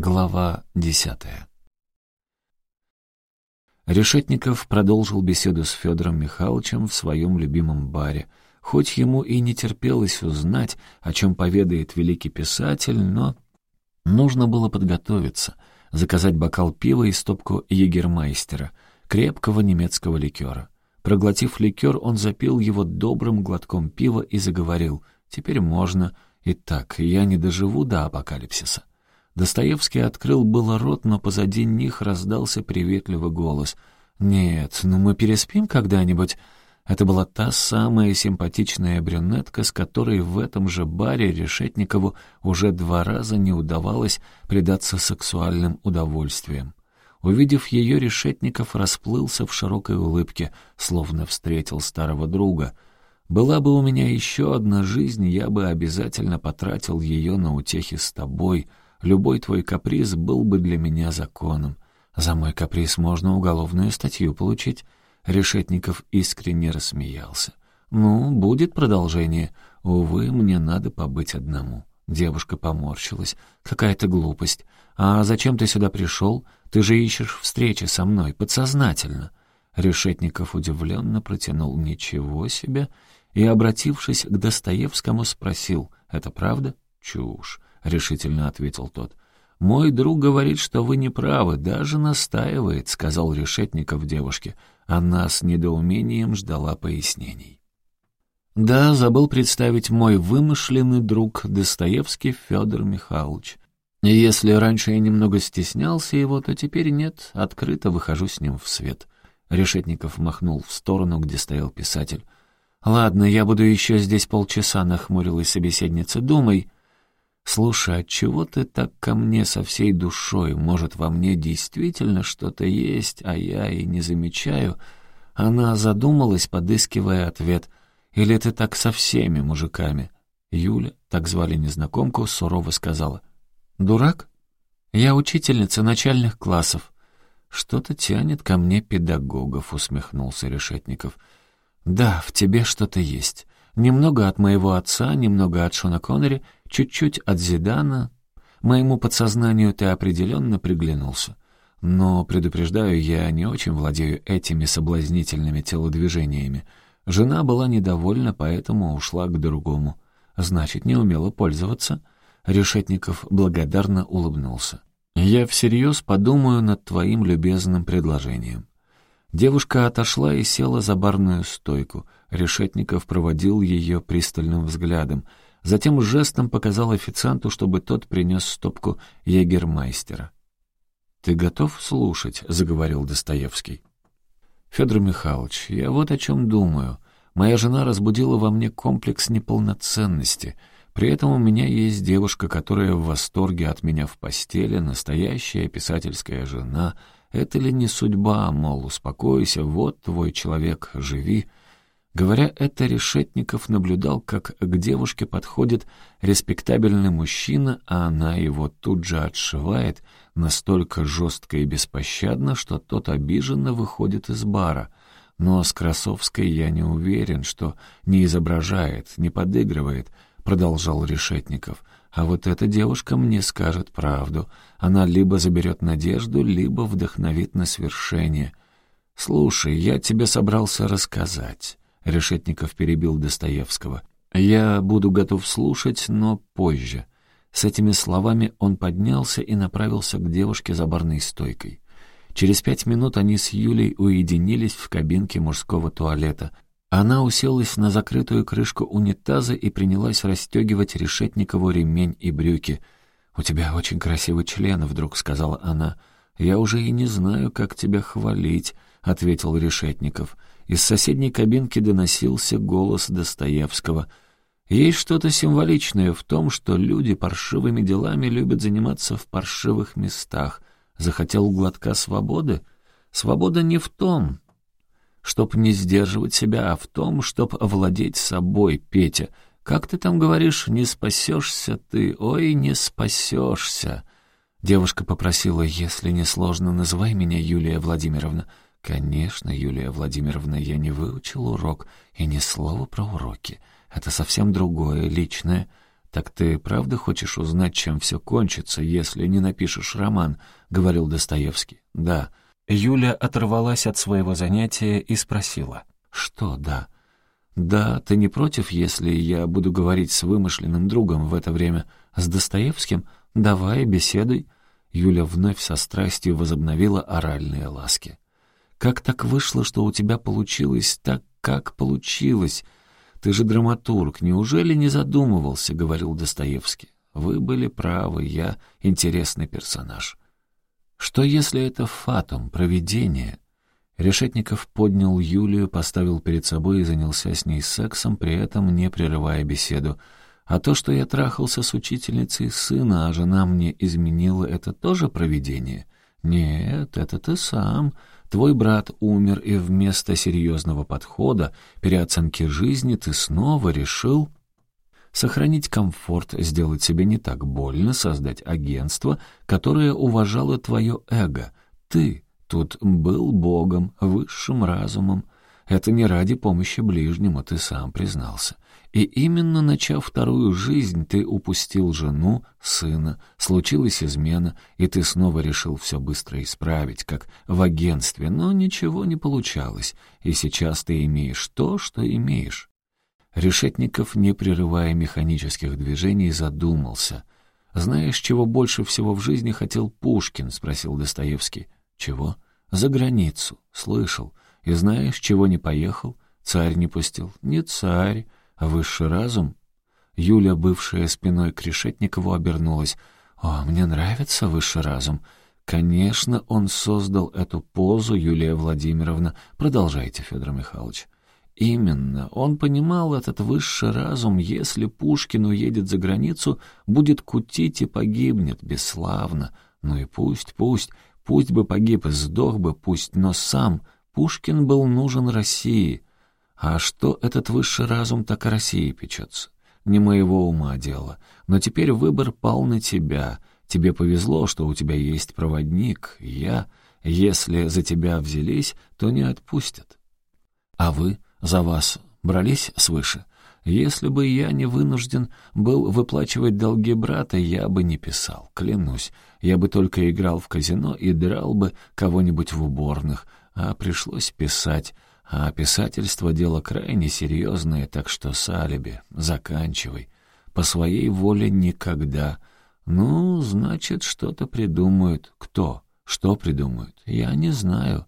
Глава десятая. Решетников продолжил беседу с Федором Михайловичем в своем любимом баре. Хоть ему и не терпелось узнать, о чем поведает великий писатель, но нужно было подготовиться, заказать бокал пива и стопку егермайстера, крепкого немецкого ликера. Проглотив ликер, он запил его добрым глотком пива и заговорил «Теперь можно. Итак, я не доживу до апокалипсиса». Достоевский открыл было рот, но позади них раздался приветливый голос. «Нет, ну мы переспим когда-нибудь?» Это была та самая симпатичная брюнетка, с которой в этом же баре Решетникову уже два раза не удавалось предаться сексуальным удовольствиям. Увидев ее, Решетников расплылся в широкой улыбке, словно встретил старого друга. «Была бы у меня еще одна жизнь, я бы обязательно потратил ее на утехи с тобой», Любой твой каприз был бы для меня законом. За мой каприз можно уголовную статью получить». Решетников искренне рассмеялся. «Ну, будет продолжение. Увы, мне надо побыть одному». Девушка поморщилась. «Какая-то глупость. А зачем ты сюда пришел? Ты же ищешь встречи со мной, подсознательно». Решетников удивленно протянул «Ничего себе!» и, обратившись к Достоевскому, спросил «Это правда?» «Чушь. — решительно ответил тот. «Мой друг говорит, что вы не правы, даже настаивает», — сказал Решетников девушке. Она с недоумением ждала пояснений. «Да, забыл представить мой вымышленный друг Достоевский Федор Михайлович. Если раньше я немного стеснялся его, то теперь нет, открыто выхожу с ним в свет». Решетников махнул в сторону, где стоял писатель. «Ладно, я буду еще здесь полчаса», — нахмурилась собеседница. «Думай». «Слушай, отчего ты так ко мне со всей душой? Может, во мне действительно что-то есть, а я и не замечаю?» Она задумалась, подыскивая ответ. «Или ты так со всеми мужиками?» Юля, так звали незнакомку, сурово сказала. «Дурак? Я учительница начальных классов». «Что-то тянет ко мне педагогов», — усмехнулся Решетников. «Да, в тебе что-то есть. Немного от моего отца, немного от Шона Коннери, чуть-чуть от Зидана. Моему подсознанию ты определенно приглянулся. Но, предупреждаю, я не очень владею этими соблазнительными телодвижениями. Жена была недовольна, поэтому ушла к другому. Значит, не умела пользоваться. Решетников благодарно улыбнулся. «Я всерьез подумаю над твоим любезным предложением». Девушка отошла и села за барную стойку — Решетников проводил ее пристальным взглядом. Затем жестом показал официанту, чтобы тот принес стопку егермайстера. «Ты готов слушать?» — заговорил Достоевский. «Федор Михайлович, я вот о чем думаю. Моя жена разбудила во мне комплекс неполноценности. При этом у меня есть девушка, которая в восторге от меня в постели, настоящая писательская жена. Это ли не судьба, мол, успокойся, вот твой человек, живи». Говоря это, Решетников наблюдал, как к девушке подходит респектабельный мужчина, а она его тут же отшивает настолько жестко и беспощадно, что тот обиженно выходит из бара. Но с Красовской я не уверен, что не изображает, не подыгрывает, продолжал Решетников. А вот эта девушка мне скажет правду. Она либо заберет надежду, либо вдохновит на свершение. «Слушай, я тебе собрался рассказать». Решетников перебил Достоевского. «Я буду готов слушать, но позже». С этими словами он поднялся и направился к девушке за барной стойкой. Через пять минут они с Юлей уединились в кабинке мужского туалета. Она уселась на закрытую крышку унитаза и принялась расстегивать Решетникову ремень и брюки. «У тебя очень красивый член», — вдруг сказала она. «Я уже и не знаю, как тебя хвалить», — ответил Решетников. Из соседней кабинки доносился голос Достоевского. Есть что-то символичное в том, что люди паршивыми делами любят заниматься в паршивых местах. Захотел глотка свободы? Свобода не в том, чтоб не сдерживать себя, а в том, чтоб овладеть собой, Петя. Как ты там говоришь, не спасешься ты, ой, не спасешься. Девушка попросила, если не сложно, называй меня Юлия Владимировна. Конечно, Юлия Владимировна, я не выучил урок, и ни слова про уроки. Это совсем другое, личное. «Так ты правда хочешь узнать, чем все кончится, если не напишешь роман?» — говорил Достоевский. «Да». Юля оторвалась от своего занятия и спросила. «Что «да»?» «Да, ты не против, если я буду говорить с вымышленным другом в это время? С Достоевским? Давай, беседуй». Юля вновь со страстью возобновила оральные ласки. «Как так вышло, что у тебя получилось так, как получилось? Ты же драматург, неужели не задумывался?» — говорил Достоевский. «Вы были правы, я интересный персонаж». «Что если это фатум, провидение?» Решетников поднял Юлию, поставил перед собой и занялся с ней сексом, при этом не прерывая беседу. А то, что я трахался с учительницей сына, а жена мне изменила, это тоже провидение? Нет, это ты сам. Твой брат умер, и вместо серьезного подхода, переоценки жизни, ты снова решил сохранить комфорт, сделать себе не так больно, создать агентство, которое уважало твое эго. Ты Тут был Богом, высшим разумом. Это не ради помощи ближнему, ты сам признался. И именно начав вторую жизнь, ты упустил жену, сына, случилась измена, и ты снова решил все быстро исправить, как в агентстве, но ничего не получалось, и сейчас ты имеешь то, что имеешь. Решетников, не прерывая механических движений, задумался. «Знаешь, чего больше всего в жизни хотел Пушкин?» — спросил Достоевский. «Чего?» «За границу. Слышал. И знаешь, чего не поехал? Царь не пустил. Не царь, высший разум». Юля, бывшая спиной к Решетникову, обернулась. «О, мне нравится высший разум». «Конечно, он создал эту позу, Юлия Владимировна. Продолжайте, Федор Михайлович». Именно. Он понимал этот высший разум, если Пушкин уедет за границу, будет кутить и погибнет бесславно. Ну и пусть, пусть. Пусть бы погиб и сдох бы, пусть, но сам Пушкин был нужен России. А что этот высший разум так о России печется? Не моего ума дело. Но теперь выбор пал на тебя. Тебе повезло, что у тебя есть проводник. Я, если за тебя взялись, то не отпустят. А вы за вас брались свыше? Если бы я не вынужден был выплачивать долги брата, я бы не писал, клянусь. Я бы только играл в казино и драл бы кого-нибудь в уборных, а пришлось писать. А писательство — дело крайне серьезное, так что с алиби заканчивай. По своей воле никогда. Ну, значит, что-то придумают. Кто? Что придумают? Я не знаю.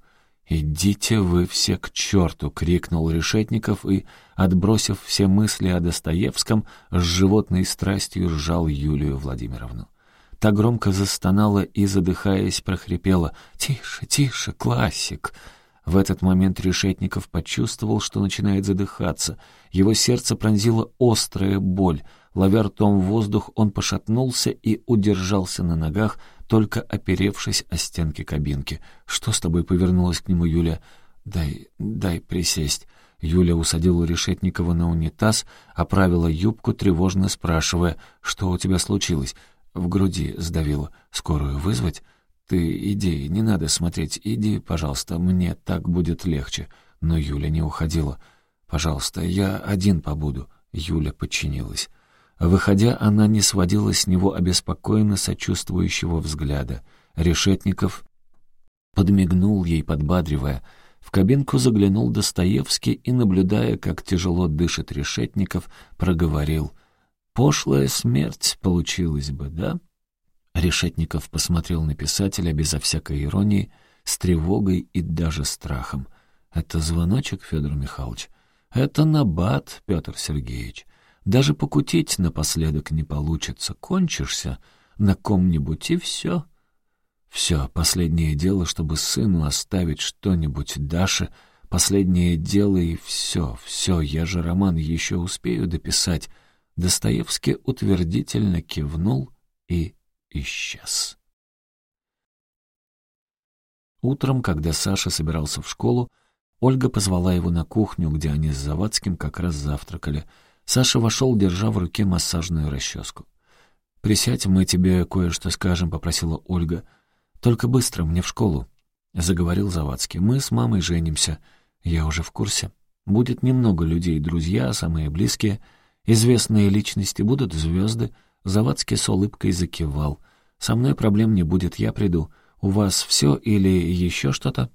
«Идите вы все к черту!» — крикнул Решетников и, отбросив все мысли о Достоевском, с животной страстью сжал Юлию Владимировну. Та громко застонала и, задыхаясь, прохрипела «Тише, тише, классик!» В этот момент Решетников почувствовал, что начинает задыхаться. Его сердце пронзила острая боль. Ловя ртом воздух, он пошатнулся и удержался на ногах, только оперевшись о стенки кабинки. «Что с тобой?» — повернулась к нему Юля. «Дай, дай присесть». Юля усадила Решетникова на унитаз, оправила юбку, тревожно спрашивая, «Что у тебя случилось?» В груди сдавила. «Скорую вызвать?» «Ты иди, не надо смотреть. Иди, пожалуйста, мне так будет легче». Но Юля не уходила. «Пожалуйста, я один побуду». Юля подчинилась. Выходя, она не сводила с него обеспокоенно сочувствующего взгляда. Решетников подмигнул ей, подбадривая. В кабинку заглянул Достоевский и, наблюдая, как тяжело дышит Решетников, проговорил. «Пошлая смерть получилась бы, да?» Решетников посмотрел на писателя безо всякой иронии, с тревогой и даже страхом. «Это звоночек, Федор Михайлович?» «Это набат, Петр Сергеевич. Даже покутить напоследок не получится. Кончишься на ком-нибудь, и все. Все, последнее дело, чтобы сыну оставить что-нибудь Даше. Последнее дело, и все, все, я же роман еще успею дописать. Достоевский утвердительно кивнул и исчез. Утром, когда Саша собирался в школу, Ольга позвала его на кухню, где они с Завадским как раз завтракали — Саша вошел, держа в руке массажную расческу. «Присядь, мы тебе кое-что скажем», — попросила Ольга. «Только быстро, мне в школу», — заговорил Завадский. «Мы с мамой женимся. Я уже в курсе. Будет немного людей, друзья, самые близкие. Известные личности будут звезды. Завадский с улыбкой закивал. Со мной проблем не будет, я приду. У вас все или еще что-то?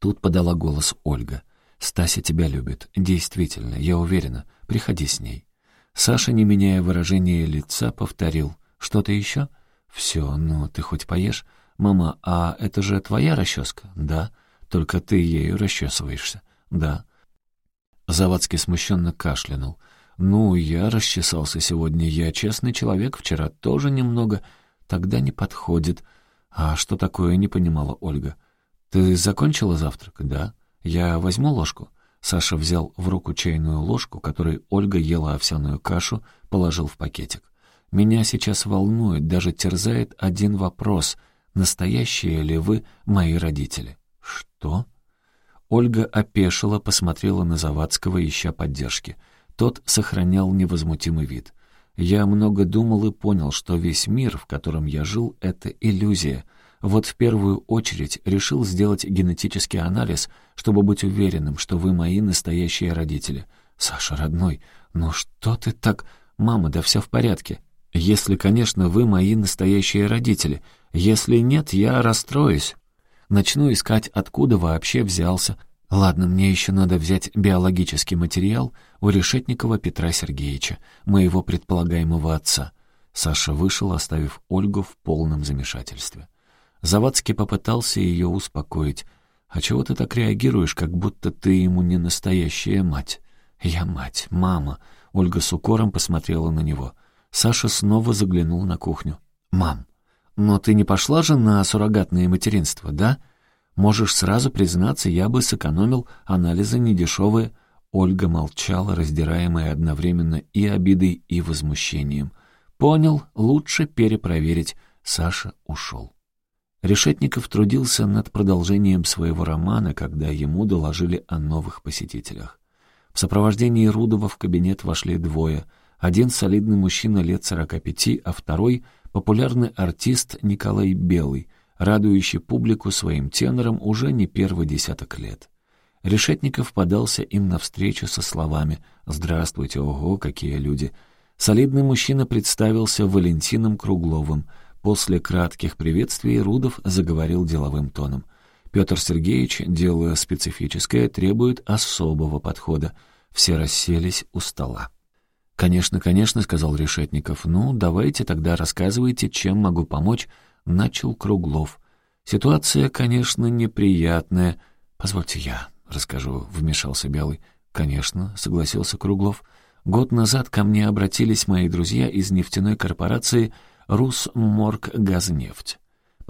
Тут подала голос Ольга. «Стася тебя любит. Действительно, я уверена. Приходи с ней». Саша, не меняя выражения лица, повторил. «Что-то еще?» «Все, ну ты хоть поешь?» «Мама, а это же твоя расческа?» «Да». «Только ты ею расчесываешься?» «Да». Завадский смущенно кашлянул. «Ну, я расчесался сегодня. Я честный человек, вчера тоже немного. Тогда не подходит». «А что такое?» — не понимала Ольга. «Ты закончила завтрак?» «Да». «Я возьму ложку?» Саша взял в руку чайную ложку, которой Ольга ела овсяную кашу, положил в пакетик. «Меня сейчас волнует, даже терзает один вопрос. Настоящие ли вы мои родители?» «Что?» Ольга опешила, посмотрела на Завадского, ища поддержки. Тот сохранял невозмутимый вид. «Я много думал и понял, что весь мир, в котором я жил, — это иллюзия. Вот в первую очередь решил сделать генетический анализ, чтобы быть уверенным, что вы мои настоящие родители. Саша, родной, ну что ты так... Мама, да все в порядке. Если, конечно, вы мои настоящие родители. Если нет, я расстроюсь. Начну искать, откуда вообще взялся. Ладно, мне еще надо взять биологический материал у Решетникова Петра Сергеевича, моего предполагаемого отца. Саша вышел, оставив Ольгу в полном замешательстве. Завадский попытался ее успокоить. «А чего ты так реагируешь, как будто ты ему не настоящая мать?» «Я мать, мама». Ольга с укором посмотрела на него. Саша снова заглянул на кухню. «Мам, но ты не пошла же на суррогатное материнство, да? Можешь сразу признаться, я бы сэкономил анализы недешевые». Ольга молчала, раздираемая одновременно и обидой, и возмущением. «Понял, лучше перепроверить». Саша ушел. Решетников трудился над продолжением своего романа, когда ему доложили о новых посетителях. В сопровождении Рудова в кабинет вошли двое. Один солидный мужчина лет сорока пяти, а второй — популярный артист Николай Белый, радующий публику своим тенором уже не первый десяток лет. Решетников подался им навстречу со словами «Здравствуйте, ого, какие люди!». Солидный мужчина представился Валентином Кругловым — После кратких приветствий Рудов заговорил деловым тоном. Петр Сергеевич, дело специфическое, требует особого подхода. Все расселись у стола. «Конечно, конечно», — сказал Решетников. «Ну, давайте тогда рассказывайте, чем могу помочь», — начал Круглов. «Ситуация, конечно, неприятная. Позвольте я расскажу», — вмешался Белый. «Конечно», — согласился Круглов. «Год назад ко мне обратились мои друзья из нефтяной корпорации «Русморггазнефть».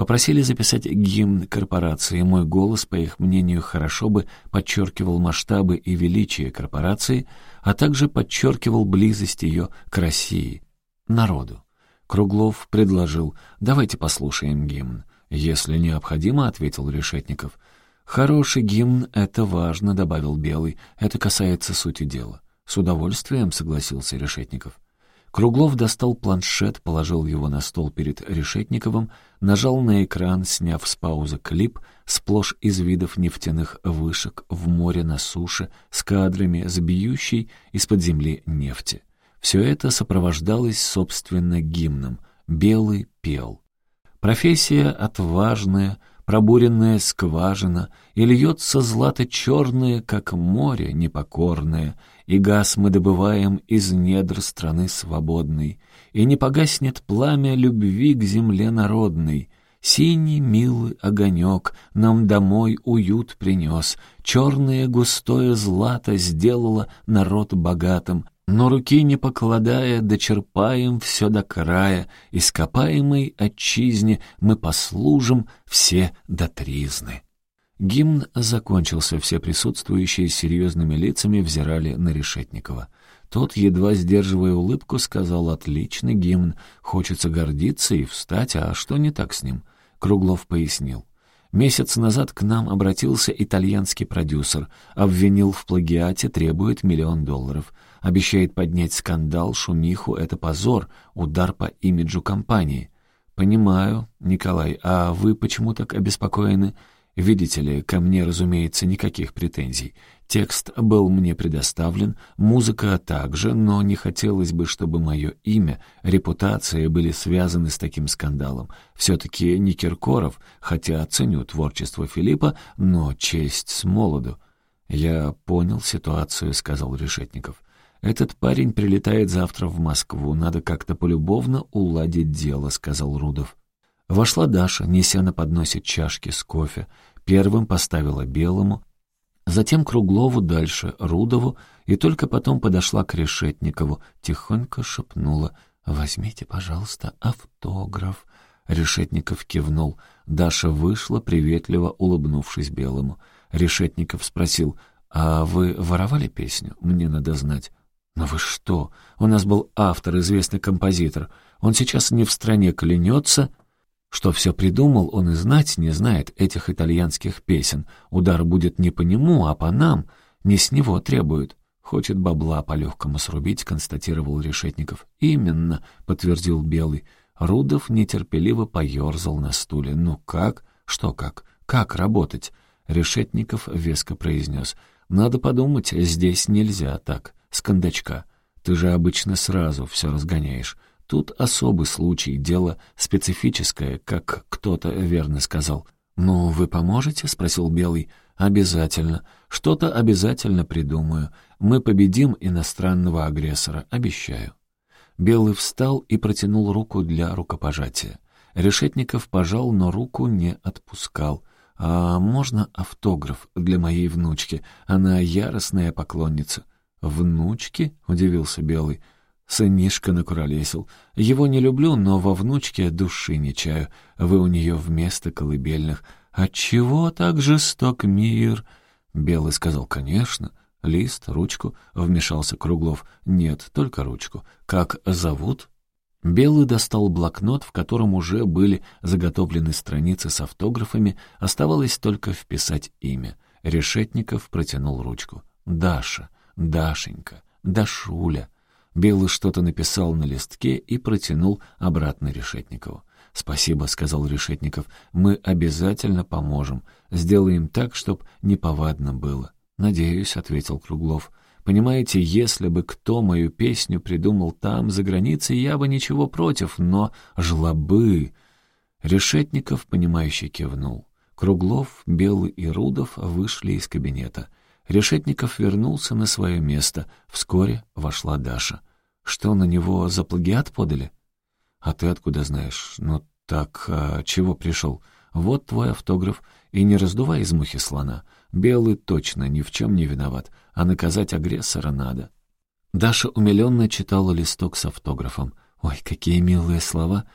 Попросили записать гимн корпорации. Мой голос, по их мнению, хорошо бы подчеркивал масштабы и величие корпорации, а также подчеркивал близость ее к России, народу. Круглов предложил «давайте послушаем гимн». «Если необходимо», — ответил Решетников. «Хороший гимн — это важно», — добавил Белый. «Это касается сути дела». «С удовольствием», — согласился Решетников. Круглов достал планшет, положил его на стол перед Решетниковым, нажал на экран, сняв с паузы клип, сплошь из видов нефтяных вышек в море на суше с кадрами с бьющей из-под земли нефти. Все это сопровождалось, собственно, гимном «Белый пел». Профессия отважная, пробуренная скважина, и льется злато черное, как море непокорное, и газ мы добываем из недр страны свободной, и не погаснет пламя любви к земле народной. Синий милый огонек нам домой уют принес, черное густое злато сделало народ богатым, но руки не покладая, дочерпаем все до края, ископаемой отчизне мы послужим все до тризны. Гимн закончился, все присутствующие с серьезными лицами взирали на Решетникова. Тот, едва сдерживая улыбку, сказал «Отличный гимн, хочется гордиться и встать, а что не так с ним?» Круглов пояснил. Месяц назад к нам обратился итальянский продюсер, обвинил в плагиате, требует миллион долларов. Обещает поднять скандал, шумиху, это позор, удар по имиджу компании. «Понимаю, Николай, а вы почему так обеспокоены?» Видите ли, ко мне, разумеется, никаких претензий. Текст был мне предоставлен, музыка также, но не хотелось бы, чтобы мое имя, репутация были связаны с таким скандалом. Все-таки не Киркоров, хотя ценю творчество Филиппа, но честь с молоду. «Я понял ситуацию», — сказал Решетников. «Этот парень прилетает завтра в Москву, надо как-то полюбовно уладить дело», — сказал Рудов. Вошла Даша, неся на подносе чашки с кофе. Первым поставила белому, затем Круглову, дальше Рудову, и только потом подошла к Решетникову, тихонько шепнула «Возьмите, пожалуйста, автограф». Решетников кивнул. Даша вышла, приветливо улыбнувшись Белому. Решетников спросил «А вы воровали песню? Мне надо знать». «Но вы что? У нас был автор, известный композитор. Он сейчас не в стране клянется...» Что все придумал, он и знать не знает этих итальянских песен. Удар будет не по нему, а по нам. Не с него требуют. Хочет бабла по-легкому срубить, констатировал Решетников. «Именно», — подтвердил Белый. Рудов нетерпеливо поерзал на стуле. «Ну как? Что как? Как работать?» Решетников веско произнес. «Надо подумать, здесь нельзя так, с кондачка. Ты же обычно сразу все разгоняешь. Тут особый случай, дело специфическое, как кто-то верно сказал. «Ну, вы поможете?» — спросил Белый. «Обязательно. Что-то обязательно придумаю. Мы победим иностранного агрессора, обещаю». Белый встал и протянул руку для рукопожатия. Решетников пожал, но руку не отпускал. «А можно автограф для моей внучки? Она яростная поклонница». «Внучки?» — удивился Белый. Сынишка накуролесил. Его не люблю, но во внучке души не чаю. Вы у нее вместо колыбельных. Отчего так жесток мир? Белый сказал, конечно. Лист, ручку, вмешался Круглов. Нет, только ручку. Как зовут? Белый достал блокнот, в котором уже были заготовлены страницы с автографами, оставалось только вписать имя. Решетников протянул ручку. «Даша, Дашенька, Дашуля». Белый что-то написал на листке и протянул обратно Решетникову. «Спасибо», — сказал Решетников, — «мы обязательно поможем. Сделаем так, чтоб неповадно было». «Надеюсь», — ответил Круглов. «Понимаете, если бы кто мою песню придумал там, за границей, я бы ничего против, но жлобы...» Решетников, понимающе кивнул. Круглов, Белый и Рудов вышли из кабинета — Решетников вернулся на свое место. Вскоре вошла Даша. «Что, на него за плагиат подали?» «А ты откуда знаешь? Ну так, а чего пришел? Вот твой автограф. И не раздувай из мухи слона. Белый точно ни в чем не виноват, а наказать агрессора надо». Даша умиленно читала листок с автографом. «Ой, какие милые слова!»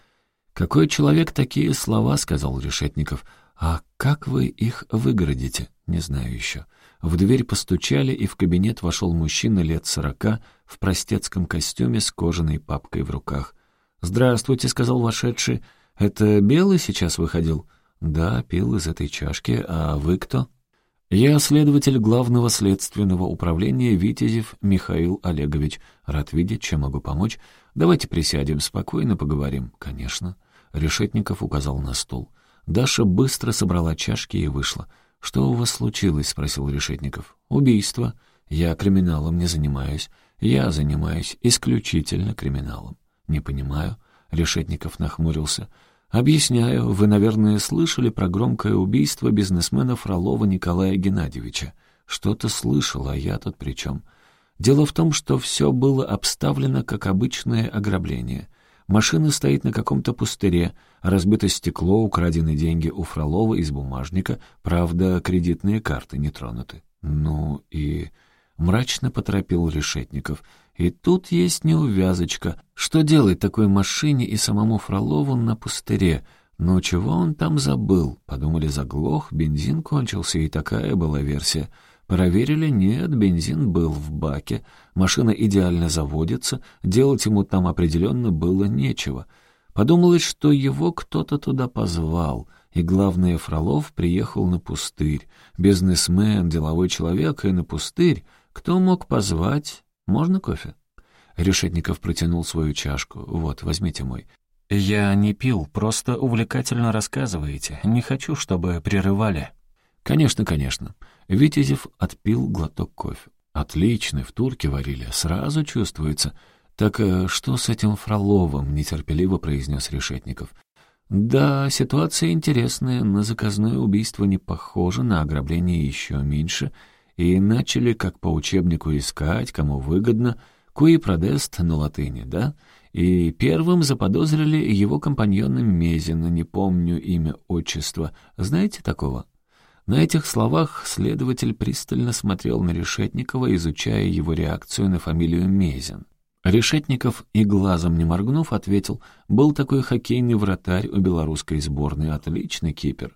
«Какой человек такие слова?» — сказал Решетников. «А как вы их выгородите?» «Не знаю еще». В дверь постучали, и в кабинет вошел мужчина лет сорока в простецком костюме с кожаной папкой в руках. «Здравствуйте», — сказал вошедший. «Это Белый сейчас выходил?» «Да, пил из этой чашки. А вы кто?» «Я следователь главного следственного управления Витязев Михаил Олегович. Рад видеть, чем могу помочь. Давайте присядем, спокойно поговорим». «Конечно». Решетников указал на стул. Даша быстро собрала чашки и вышла. «Что у вас случилось?» — спросил Решетников. «Убийство. Я криминалом не занимаюсь. Я занимаюсь исключительно криминалом». «Не понимаю». Решетников нахмурился. «Объясняю. Вы, наверное, слышали про громкое убийство бизнесмена Фролова Николая Геннадьевича. Что-то слышал, а я тут при чем?» Дело в том, что все было обставлено как обычное ограбление. Машина стоит на каком-то пустыре, разбито стекло, украдены деньги у Фролова из бумажника, правда, кредитные карты не тронуты. Ну и... Мрачно поторопил Решетников. И тут есть неувязочка. Что делать такой машине и самому Фролову на пустыре? Ну чего он там забыл? Подумали, заглох, бензин кончился, и такая была версия. Проверили, нет, бензин был в баке, машина идеально заводится, делать ему там определенно было нечего. Подумалось, что его кто-то туда позвал, и, главное, Фролов приехал на пустырь. Бизнесмен, деловой человек и на пустырь. Кто мог позвать? Можно кофе? Решетников протянул свою чашку. «Вот, возьмите мой». «Я не пил, просто увлекательно рассказываете. Не хочу, чтобы прерывали». «Конечно, конечно». Витязев отпил глоток кофе. «Отличный, в турке варили, сразу чувствуется». «Так э, что с этим Фроловым?» — нетерпеливо произнес Решетников. «Да, ситуация интересная. На заказное убийство не похоже, на ограбление еще меньше. И начали, как по учебнику, искать, кому выгодно. Куи продест на латыни, да? И первым заподозрили его компаньона Мезина, не помню имя, отчество. Знаете такого?» На этих словах следователь пристально смотрел на Решетникова, изучая его реакцию на фамилию Мезин. Решетников и глазом не моргнув ответил, был такой хоккейный вратарь у белорусской сборной, отличный кипер.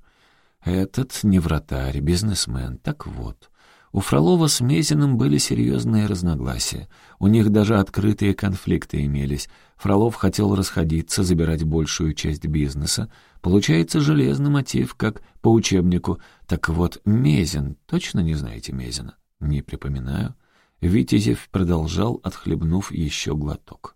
Этот не вратарь, бизнесмен, так вот. У Фролова с Мезиным были серьезные разногласия. У них даже открытые конфликты имелись. Фролов хотел расходиться, забирать большую часть бизнеса. Получается железный мотив, как по учебнику. Так вот, Мезин, точно не знаете Мезина? Не припоминаю. Витязев продолжал, отхлебнув еще глоток.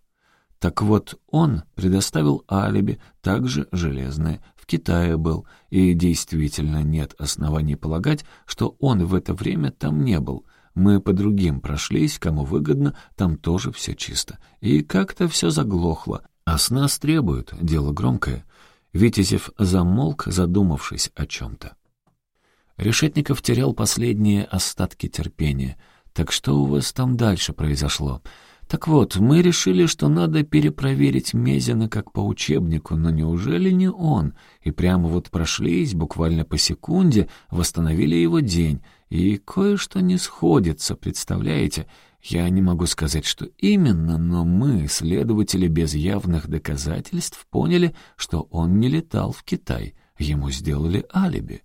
Так вот, он предоставил алиби, также железное, в Китае был, и действительно нет оснований полагать, что он в это время там не был. Мы по другим прошлись, кому выгодно, там тоже все чисто. И как-то все заглохло. А с нас требуют, дело громкое. Витязев замолк, задумавшись о чем-то. Решетников терял последние остатки терпения — «Так что у вас там дальше произошло?» «Так вот, мы решили, что надо перепроверить Мезина как по учебнику, но неужели не он? И прямо вот прошлись, буквально по секунде, восстановили его день. И кое-что не сходится, представляете? Я не могу сказать, что именно, но мы, следователи без явных доказательств, поняли, что он не летал в Китай. Ему сделали алиби».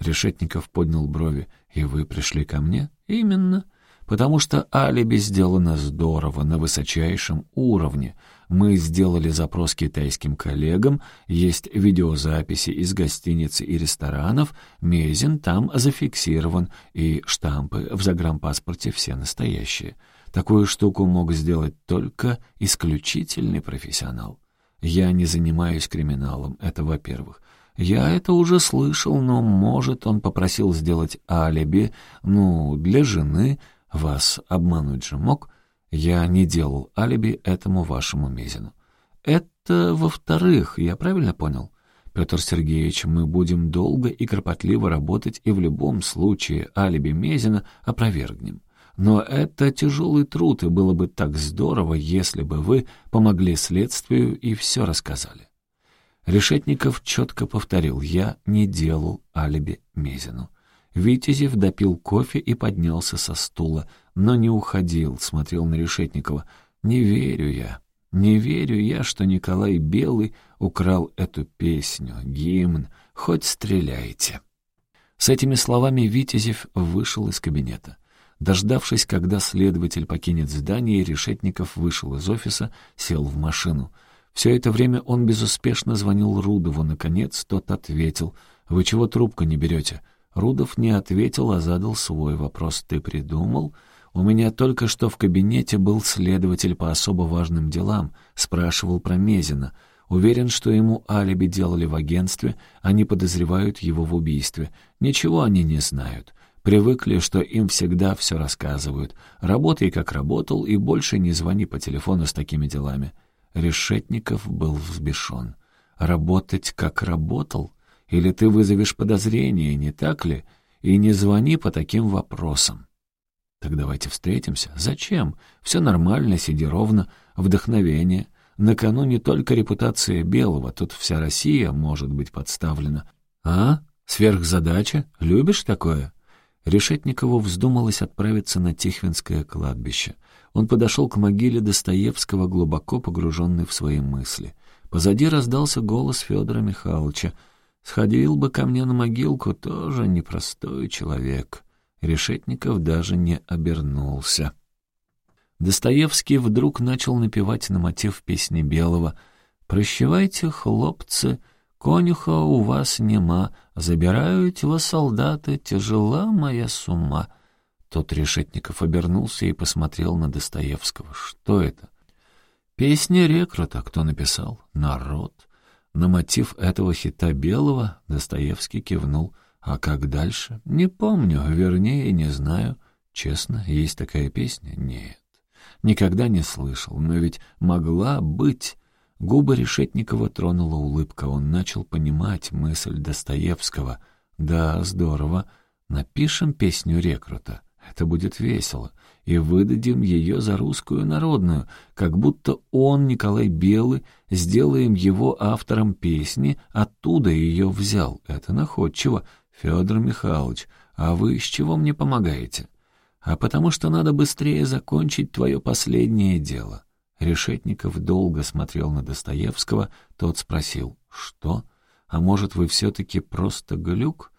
Решетников поднял брови. «И вы пришли ко мне?» «Именно» потому что алиби сделано здорово, на высочайшем уровне. Мы сделали запрос китайским коллегам, есть видеозаписи из гостиниц и ресторанов, Мезин там зафиксирован, и штампы в загранпаспорте все настоящие. Такую штуку мог сделать только исключительный профессионал. Я не занимаюсь криминалом, это во-первых. Я это уже слышал, но, может, он попросил сделать алиби, ну, для жены, вас обмануть же мог? Я не делал алиби этому вашему Мезину. Это во-вторых, я правильно понял? Петр Сергеевич, мы будем долго и кропотливо работать и в любом случае алиби Мезина опровергнем. Но это тяжелый труд, и было бы так здорово, если бы вы помогли следствию и все рассказали. Решетников четко повторил, я не делал алиби Мезину. Витязев допил кофе и поднялся со стула, но не уходил, смотрел на Решетникова. «Не верю я, не верю я, что Николай Белый украл эту песню, гимн, хоть стреляйте». С этими словами Витязев вышел из кабинета. Дождавшись, когда следователь покинет здание, Решетников вышел из офиса, сел в машину. Все это время он безуспешно звонил Рудову. Наконец тот ответил. «Вы чего трубку не берете?» Рудов не ответил, а задал свой вопрос. «Ты придумал?» «У меня только что в кабинете был следователь по особо важным делам. Спрашивал про Мезина. Уверен, что ему алиби делали в агентстве, они подозревают его в убийстве. Ничего они не знают. Привыкли, что им всегда все рассказывают. Работай, как работал, и больше не звони по телефону с такими делами». Решетников был взбешен. «Работать, как работал?» Или ты вызовешь подозрение, не так ли? И не звони по таким вопросам. Так давайте встретимся. Зачем? Все нормально, сиди ровно. Вдохновение. На кону не только репутация Белого, тут вся Россия может быть подставлена. А? Сверхзадача? Любишь такое? Решетникову вздумалось отправиться на Тихвинское кладбище. Он подошел к могиле Достоевского, глубоко погруженный в свои мысли. Позади раздался голос Федора Михайловича — Сходил бы ко мне на могилку, тоже непростой человек. Решетников даже не обернулся. Достоевский вдруг начал напевать на мотив песни Белого «Прощевайте, хлопцы, конюха у вас нема, забирают вас солдаты, тяжела моя сума». Тот Решетников обернулся и посмотрел на Достоевского. «Что это?» «Песня рекрута. Кто написал?» «Народ». На мотив этого хита Белого Достоевский кивнул. А как дальше? Не помню, вернее, не знаю. Честно, есть такая песня? Нет. Никогда не слышал, но ведь могла быть. Губы Решетникова тронула улыбка. Он начал понимать мысль Достоевского. Да, здорово. Напишем песню рекрута. Это будет весело и выдадим ее за русскую народную, как будто он, Николай Белый, сделаем его автором песни, оттуда ее взял. Это находчиво, Федор Михайлович. А вы с чего мне помогаете? А потому что надо быстрее закончить твое последнее дело. Решетников долго смотрел на Достоевского, тот спросил, что? А может, вы все-таки просто глюк?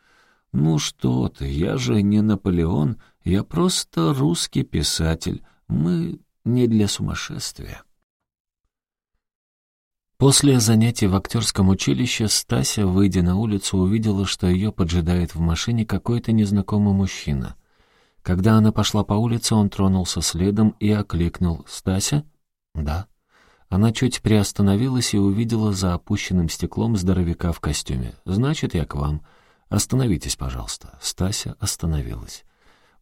Ну что ты, я же не Наполеон, я просто русский писатель. Мы не для сумасшествия. После занятий в актерском училище Стася, выйдя на улицу, увидела, что ее поджидает в машине какой-то незнакомый мужчина. Когда она пошла по улице, он тронулся следом и окликнул «Стася?» «Да». Она чуть приостановилась и увидела за опущенным стеклом здоровяка в костюме. «Значит, я к вам. Остановитесь, пожалуйста». Стася остановилась.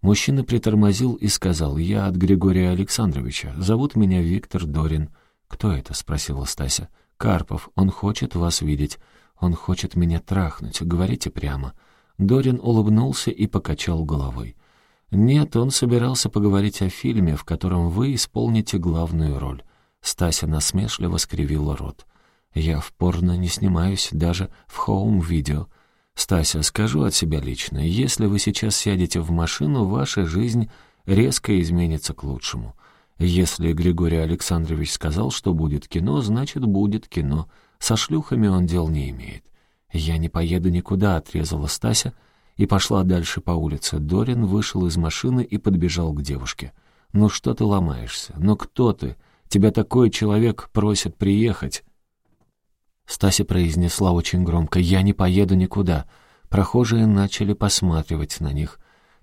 Мужчина притормозил и сказал, «Я от Григория Александровича. Зовут меня Виктор Дорин». «Кто это?» — спросила Стася. «Карпов. Он хочет вас видеть. Он хочет меня трахнуть. Говорите прямо». Дорин улыбнулся и покачал головой. «Нет, он собирался поговорить о фильме, в котором вы исполните главную роль». Стася насмешливо скривила рот. «Я в порно не снимаюсь, даже в хоум-видео. «Стася, скажу от себя лично, если вы сейчас сядете в машину, ваша жизнь резко изменится к лучшему. Если Григорий Александрович сказал, что будет кино, значит, будет кино. Со шлюхами он дел не имеет». «Я не поеду никуда», — отрезала Стася и пошла дальше по улице. Дорин вышел из машины и подбежал к девушке. «Ну что ты ломаешься? Ну кто ты? Тебя такой человек просит приехать». Стася произнесла очень громко «Я не поеду никуда». Прохожие начали посматривать на них.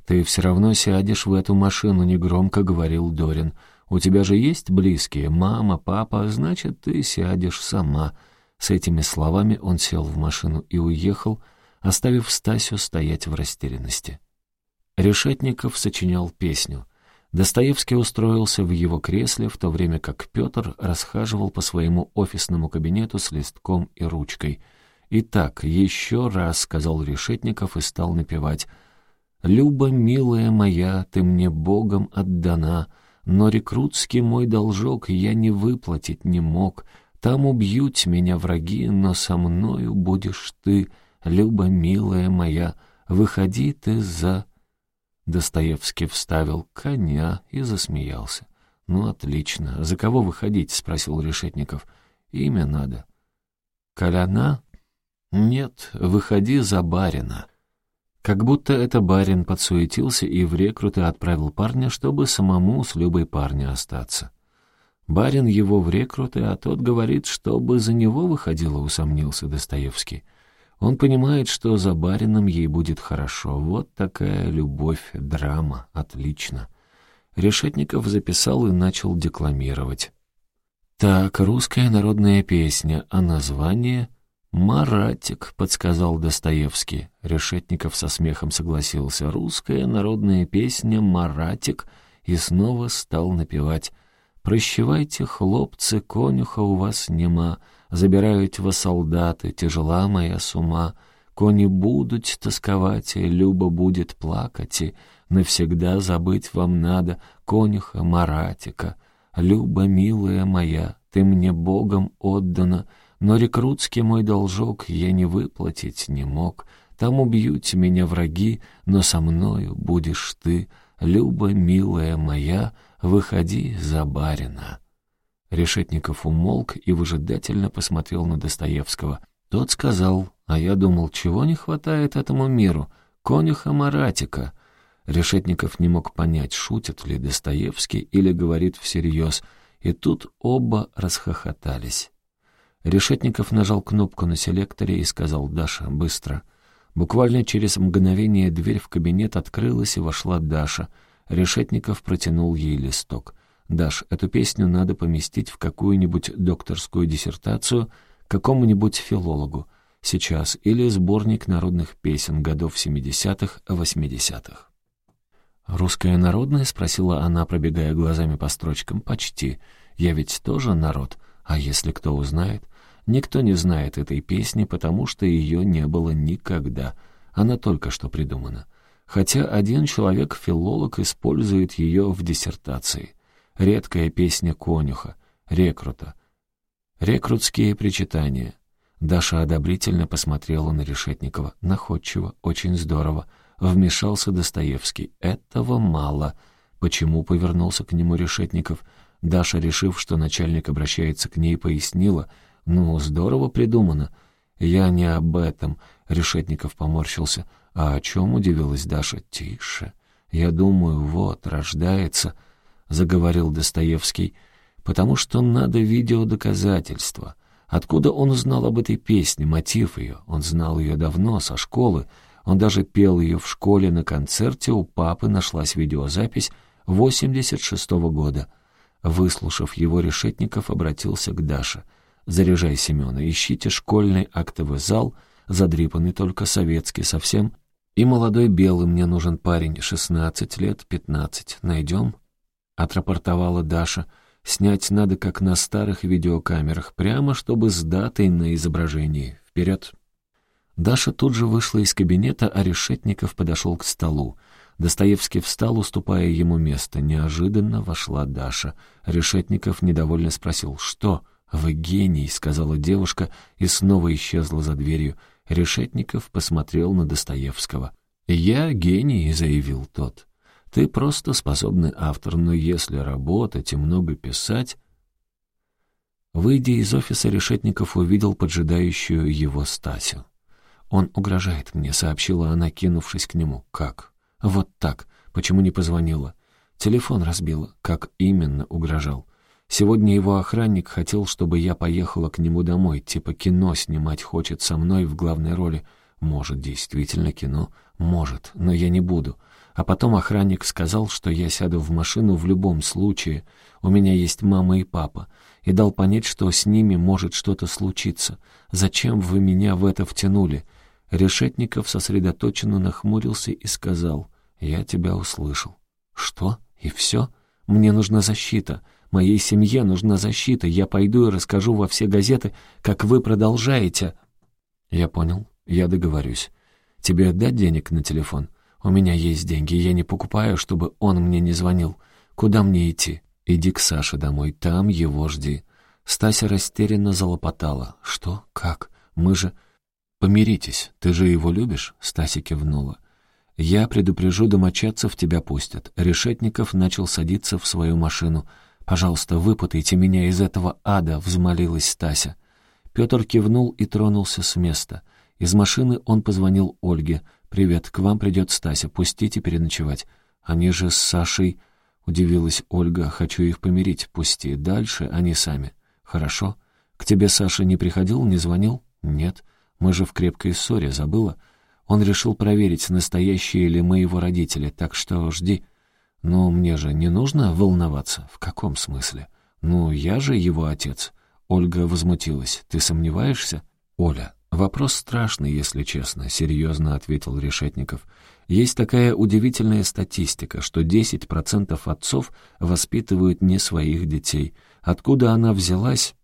«Ты все равно сядешь в эту машину», — негромко говорил Дорин. «У тебя же есть близкие, мама, папа, значит, ты сядешь сама». С этими словами он сел в машину и уехал, оставив Стасю стоять в растерянности. Решетников сочинял песню — Достоевский устроился в его кресле, в то время как Петр расхаживал по своему офисному кабинету с листком и ручкой. «Итак, еще раз», — сказал Решетников и стал напевать. «Люба, милая моя, ты мне Богом отдана, но рекрутский мой должок я не выплатить не мог. Там убьют меня враги, но со мною будешь ты, Люба, милая моя, выходи ты за...» Достоевский вставил коня и засмеялся. «Ну, отлично. За кого выходить?» — спросил Решетников. «Имя надо». «Коляна?» «Нет, выходи за барина». Как будто это барин подсуетился и в рекруты отправил парня, чтобы самому с любой парня остаться. Барин его в рекруты, а тот говорит, чтобы за него выходило, усомнился Достоевский. Он понимает, что за барином ей будет хорошо. Вот такая любовь, драма, отлично. Решетников записал и начал декламировать. «Так, русская народная песня, а название...» «Маратик», — подсказал Достоевский. Решетников со смехом согласился. «Русская народная песня «Маратик» и снова стал напевать. «Прощевайте, хлопцы, конюха у вас нема, забирают во солдаты, тяжела моя сума, кони будут тосковать, и Люба будет плакать, и навсегда забыть вам надо конюха Маратика. Люба, милая моя, ты мне Богом отдана, но рекрутский мой должок я не выплатить не мог. Там убьют меня враги, но со мною будешь ты, Люба, милая моя, выходи за барина». Решетников умолк и выжидательно посмотрел на Достоевского. Тот сказал, а я думал, чего не хватает этому миру? Конюха Маратика. Решетников не мог понять, шутит ли Достоевский или говорит всерьез, и тут оба расхохотались. Решетников нажал кнопку на селекторе и сказал «Даша, быстро». Буквально через мгновение дверь в кабинет открылась и вошла Даша. Решетников протянул ей листок. «Даш, эту песню надо поместить в какую-нибудь докторскую диссертацию какому-нибудь филологу. сейчас или сборник народных песен годов 70-х, 80-х. «Русская народная?» — спросила она, пробегая глазами по строчкам. «Почти. Я ведь тоже народ. А если кто узнает?» Никто не знает этой песни, потому что ее не было никогда. Она только что придумана. Хотя один человек-филолог использует ее в диссертации. Редкая песня конюха, рекрута. Рекрутские причитания. Даша одобрительно посмотрела на Решетникова. Находчиво, очень здорово. Вмешался Достоевский. Этого мало. Почему повернулся к нему Решетников? Даша, решив, что начальник обращается к ней, пояснила. «Ну, здорово придумано». «Я не об этом», — Решетников поморщился. «А о чем?» — удивилась Даша. «Тише. Я думаю, вот, рождается», — заговорил Достоевский, «потому что надо видеодоказательства». Откуда он узнал об этой песне, мотив ее? Он знал ее давно, со школы. Он даже пел ее в школе на концерте, у папы нашлась видеозапись 86-го года. Выслушав его, Решетников обратился к Даше. «Заряжай Семена, ищите школьный актовый зал, задрипанный только советский совсем, и молодой белый мне нужен парень, 16 лет, 15. Найдем?» Отрапортовала Даша. «Снять надо, как на старых видеокамерах, прямо чтобы с датой на изображении. Вперед!» Даша тут же вышла из кабинета, а Решетников подошел к столу. Достоевский встал, уступая ему место. Неожиданно вошла Даша. Решетников недовольно спросил «Что?» «Вы гений», — сказала девушка и снова исчезла за дверью. Решетников посмотрел на Достоевского. «Я гений», — заявил тот. «Ты просто способный автор, но если работать и много писать...» Выйдя из офиса, Решетников увидел поджидающую его Стасю. «Он угрожает мне», — сообщила она, кинувшись к нему. «Как?» «Вот так. Почему не позвонила?» «Телефон разбила». «Как именно угрожал?» «Сегодня его охранник хотел, чтобы я поехала к нему домой, типа кино снимать хочет со мной в главной роли». «Может, действительно кино?» «Может, но я не буду». А потом охранник сказал, что я сяду в машину в любом случае. У меня есть мама и папа. И дал понять, что с ними может что-то случиться. Зачем вы меня в это втянули? Решетников сосредоточенно нахмурился и сказал, «Я тебя услышал». «Что? И все? Мне нужна защита. Моей семье нужна защита. Я пойду и расскажу во все газеты, как вы продолжаете». «Я понял. Я договорюсь. Тебе отдать денег на телефон? У меня есть деньги. Я не покупаю, чтобы он мне не звонил. Куда мне идти? Иди к Саше домой. Там его жди». Стася растерянно залопотала. «Что? Как? Мы же...» «Помиритесь, ты же его любишь?» — Стася кивнула. «Я предупрежу, домочадцев тебя пустят». Решетников начал садиться в свою машину. «Пожалуйста, выпутайте меня из этого ада», — взмолилась Стася. Петр кивнул и тронулся с места. Из машины он позвонил Ольге. «Привет, к вам придет Стася, пустите переночевать». «Они же с Сашей...» — удивилась Ольга. «Хочу их помирить, пусти. Дальше они сами». «Хорошо. К тебе Саша не приходил, не звонил?» «Нет». Мы же в крепкой ссоре, забыла? Он решил проверить, настоящие ли мы его родители, так что жди. Но мне же не нужно волноваться. В каком смысле? Ну, я же его отец. Ольга возмутилась. Ты сомневаешься? Оля, вопрос страшный, если честно, серьезно ответил Решетников. Есть такая удивительная статистика, что 10% отцов воспитывают не своих детей. Откуда она взялась?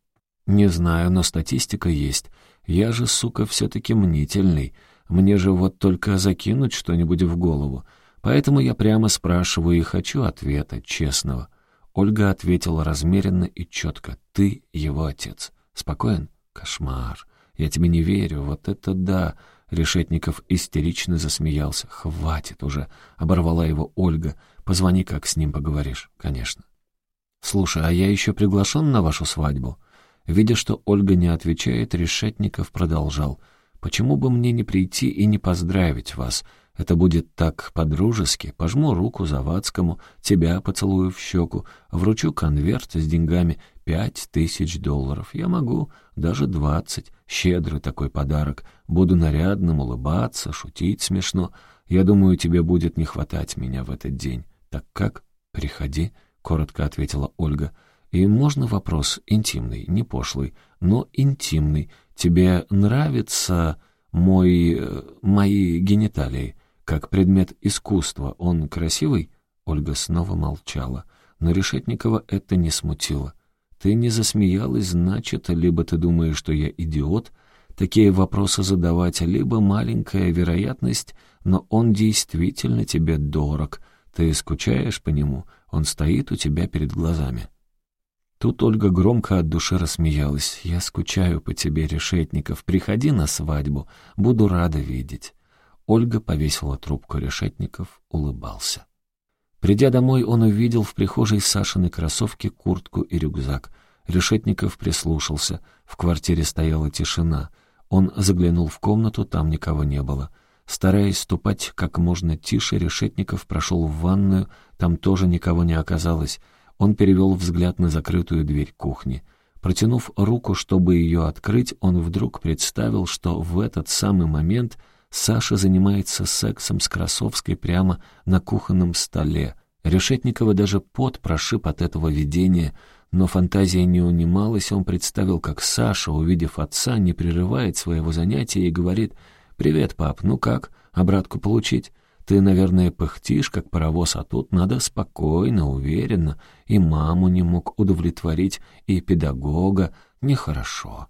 Не знаю, но статистика есть. Я же, сука, все-таки мнительный. Мне же вот только закинуть что-нибудь в голову. Поэтому я прямо спрашиваю и хочу ответа, честного. Ольга ответила размеренно и четко. «Ты его отец. Спокоен? Кошмар. Я тебе не верю. Вот это да!» Решетников истерично засмеялся. «Хватит уже!» — оборвала его Ольга. «Позвони, как с ним поговоришь». «Конечно». «Слушай, а я еще приглашен на вашу свадьбу?» Видя, что Ольга не отвечает, Решетников продолжал. «Почему бы мне не прийти и не поздравить вас? Это будет так по-дружески. Пожму руку Завадскому, тебя поцелую в щеку, вручу конверт с деньгами пять тысяч долларов. Я могу, даже двадцать. Щедрый такой подарок. Буду нарядным, улыбаться, шутить смешно. Я думаю, тебе будет не хватать меня в этот день. Так как? Приходи», — коротко ответила Ольга. И можно вопрос интимный, не пошлый, но интимный. Тебе нравится мой... Э, мои гениталии? Как предмет искусства он красивый?» Ольга снова молчала, но Решетникова это не смутило. «Ты не засмеялась, значит, либо ты думаешь, что я идиот, такие вопросы задавать, либо маленькая вероятность, но он действительно тебе дорог. Ты скучаешь по нему, он стоит у тебя перед глазами». Тут Ольга громко от души рассмеялась. «Я скучаю по тебе, Решетников. Приходи на свадьбу. Буду рада видеть». Ольга повесила трубку Решетников, улыбался. Придя домой, он увидел в прихожей Сашины кроссовки, куртку и рюкзак. Решетников прислушался. В квартире стояла тишина. Он заглянул в комнату, там никого не было. Стараясь ступать как можно тише, Решетников прошел в ванную, там тоже никого не оказалось. Он перевел взгляд на закрытую дверь кухни. Протянув руку, чтобы ее открыть, он вдруг представил, что в этот самый момент Саша занимается сексом с Красовской прямо на кухонном столе. Решетникова даже пот прошиб от этого видения, но фантазия не унималась, он представил, как Саша, увидев отца, не прерывает своего занятия и говорит «Привет, пап, ну как, обратку получить?» Ты, наверное, пыхтишь, как паровоз, а тут надо спокойно, уверенно. И маму не мог удовлетворить, и педагога. Нехорошо.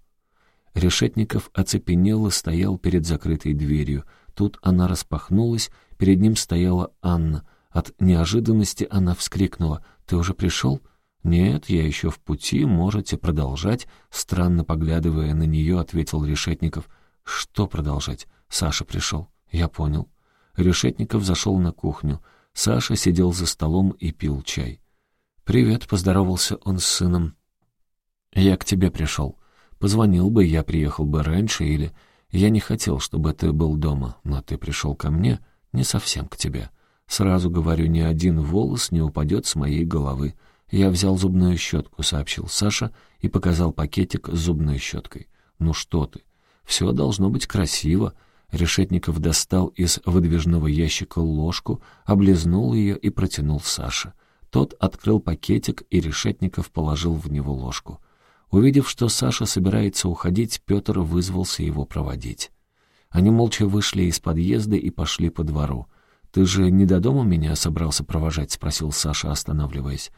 Решетников оцепенел и стоял перед закрытой дверью. Тут она распахнулась, перед ним стояла Анна. От неожиданности она вскрикнула. «Ты уже пришел?» «Нет, я еще в пути, можете продолжать», — странно поглядывая на нее, ответил Решетников. «Что продолжать?» «Саша пришел». «Я понял». Решетников зашел на кухню. Саша сидел за столом и пил чай. «Привет», — поздоровался он с сыном. «Я к тебе пришел. Позвонил бы, я приехал бы раньше, или... Я не хотел, чтобы ты был дома, но ты пришел ко мне, не совсем к тебе. Сразу говорю, ни один волос не упадет с моей головы. Я взял зубную щетку», — сообщил Саша и показал пакетик с зубной щеткой. «Ну что ты? Все должно быть красиво. Решетников достал из выдвижного ящика ложку, облизнул ее и протянул Саше. Тот открыл пакетик, и Решетников положил в него ложку. Увидев, что Саша собирается уходить, Петр вызвался его проводить. Они молча вышли из подъезда и пошли по двору. «Ты же не до дома меня собрался провожать?» — спросил Саша, останавливаясь.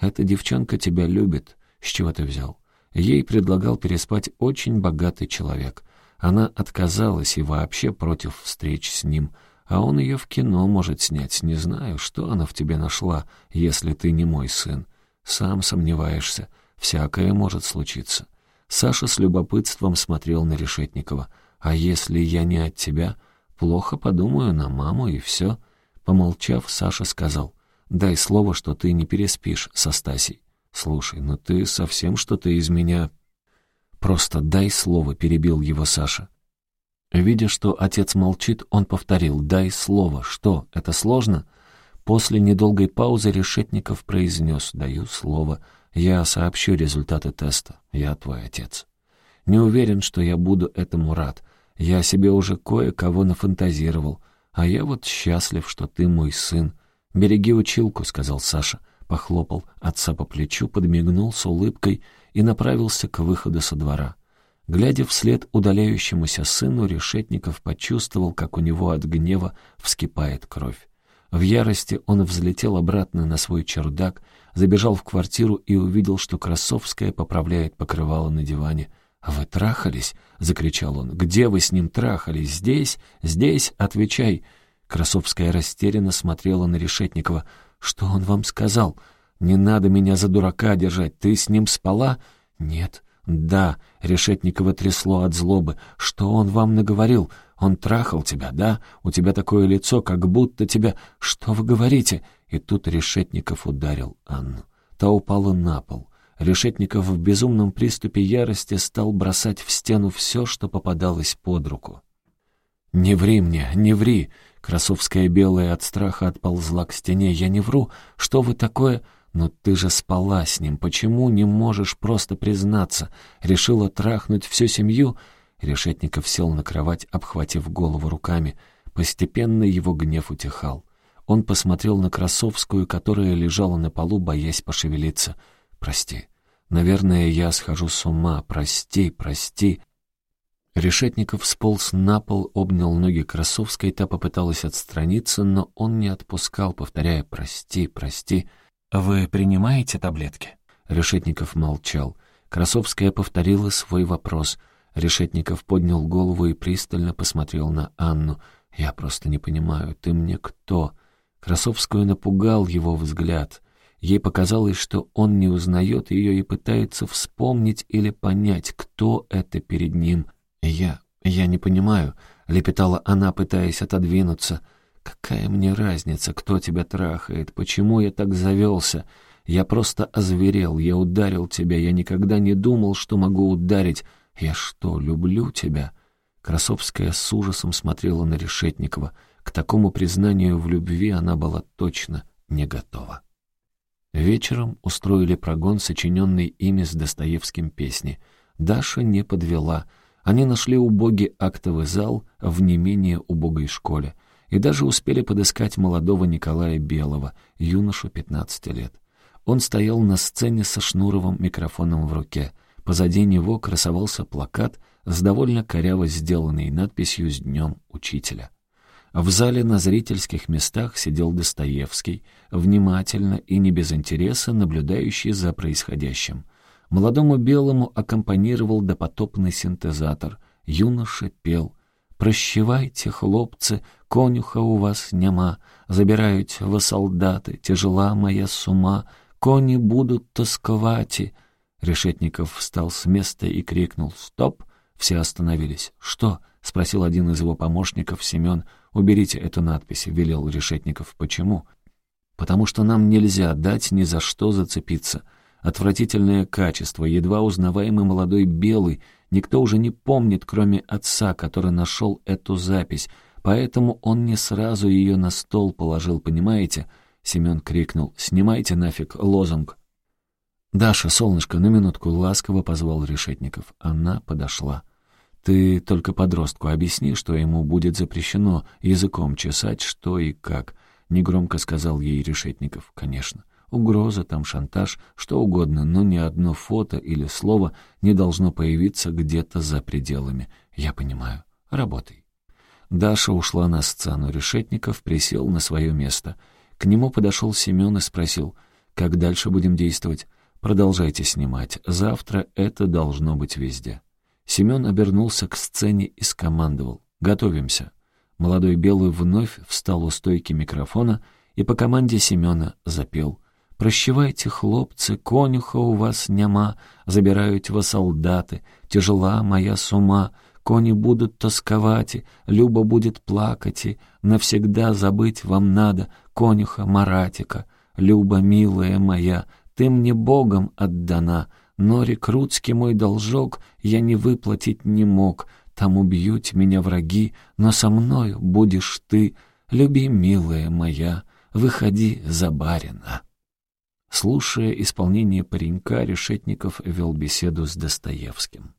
«Эта девчонка тебя любит. С чего ты взял?» Ей предлагал переспать очень богатый человек. Она отказалась и вообще против встреч с ним, а он ее в кино может снять. Не знаю, что она в тебе нашла, если ты не мой сын. Сам сомневаешься, всякое может случиться. Саша с любопытством смотрел на Решетникова. «А если я не от тебя, плохо подумаю на маму и все». Помолчав, Саша сказал, «Дай слово, что ты не переспишь со Стасей». «Слушай, ну ты совсем что-то из меня «Просто дай слово», — перебил его Саша. Видя, что отец молчит, он повторил «дай слово». «Что, это сложно?» После недолгой паузы Решетников произнес «даю слово». «Я сообщу результаты теста. Я твой отец». «Не уверен, что я буду этому рад. Я себе уже кое-кого нафантазировал. А я вот счастлив, что ты мой сын. Береги училку», — сказал Саша. Похлопал отца по плечу, подмигнул с улыбкой — и направился к выходу со двора. Глядя вслед удаляющемуся сыну, Решетников почувствовал, как у него от гнева вскипает кровь. В ярости он взлетел обратно на свой чердак, забежал в квартиру и увидел, что Красовская поправляет покрывало на диване. «А вы трахались?» — закричал он. «Где вы с ним трахались? Здесь? Здесь? Отвечай!» Красовская растерянно смотрела на Решетникова. «Что он вам сказал?» «Не надо меня за дурака держать. Ты с ним спала?» «Нет». «Да», — Решетникова трясло от злобы. «Что он вам наговорил? Он трахал тебя, да? У тебя такое лицо, как будто тебя... Что вы говорите?» И тут Решетников ударил Анну. Та упала на пол. Решетников в безумном приступе ярости стал бросать в стену все, что попадалось под руку. «Не ври мне, не ври!» Красовская белая от страха отползла к стене. «Я не вру! Что вы такое...» «Но ты же спала с ним, почему не можешь просто признаться? Решила трахнуть всю семью?» Решетников сел на кровать, обхватив голову руками. Постепенно его гнев утихал. Он посмотрел на Красовскую, которая лежала на полу, боясь пошевелиться. «Прости, Наверное, я схожу с ума. Прости, прости. Решетников сполз на пол, обнял ноги Красовской, та попыталась отстраниться, но он не отпускал, повторяя «прости, прости». «Вы принимаете таблетки?» Решетников молчал. Красовская повторила свой вопрос. Решетников поднял голову и пристально посмотрел на Анну. «Я просто не понимаю, ты мне кто?» Красовскую напугал его взгляд. Ей показалось, что он не узнает ее и пытается вспомнить или понять, кто это перед ним. «Я... я не понимаю», — лепетала она, пытаясь отодвинуться. «Какая мне разница, кто тебя трахает? Почему я так завелся? Я просто озверел, я ударил тебя, я никогда не думал, что могу ударить. Я что, люблю тебя?» Красовская с ужасом смотрела на Решетникова. К такому признанию в любви она была точно не готова. Вечером устроили прогон, сочиненный ими с Достоевским песни. Даша не подвела. Они нашли убогий актовый зал в не менее убогой школе и даже успели подыскать молодого Николая Белого, юношу 15 лет. Он стоял на сцене со шнуровым микрофоном в руке. Позади него красовался плакат с довольно коряво сделанной надписью «С днем учителя». В зале на зрительских местах сидел Достоевский, внимательно и не без интереса наблюдающий за происходящим. Молодому белому аккомпанировал допотопный синтезатор. Юноша пел «Прощевайте, хлопцы, конюха у вас нема, забирают во солдаты, тяжела моя сума, кони будут тосковать». Решетников встал с места и крикнул «Стоп!» Все остановились. «Что?» — спросил один из его помощников, Семен. «Уберите эту надпись», — велел Решетников. «Почему?» «Потому что нам нельзя дать ни за что зацепиться. Отвратительное качество, едва узнаваемый молодой белый. Никто уже не помнит, кроме отца, который нашел эту запись. Поэтому он не сразу ее на стол положил, понимаете?» Семен крикнул. «Снимайте нафиг лозунг». «Даша, солнышко, на минутку ласково позвал Решетников. Она подошла. Ты только подростку объясни, что ему будет запрещено языком чесать, что и как. Негромко сказал ей Решетников, конечно. Угроза, там шантаж, что угодно, но ни одно фото или слово не должно появиться где-то за пределами. Я понимаю. Работай. Даша ушла на сцену. Решетников присел на свое место. К нему подошел Семен и спросил, «Как дальше будем действовать?» «Продолжайте снимать. Завтра это должно быть везде». Семен обернулся к сцене и скомандовал. «Готовимся». Молодой белый вновь встал у стойки микрофона и по команде Семена запел. «Прощевайте, хлопцы, конюха у вас няма, забирают вас солдаты, тяжела моя сума, кони будут тосковать, Люба будет плакать, навсегда забыть вам надо, конюха Маратика, Люба, милая моя, ты мне Богом отдана, но рекрутский мой должок я не выплатить не мог. Там убьют меня враги, но со мною будешь ты. Люби, милая моя, выходи за барина». Слушая исполнение паренька, Решетников вел беседу с Достоевским.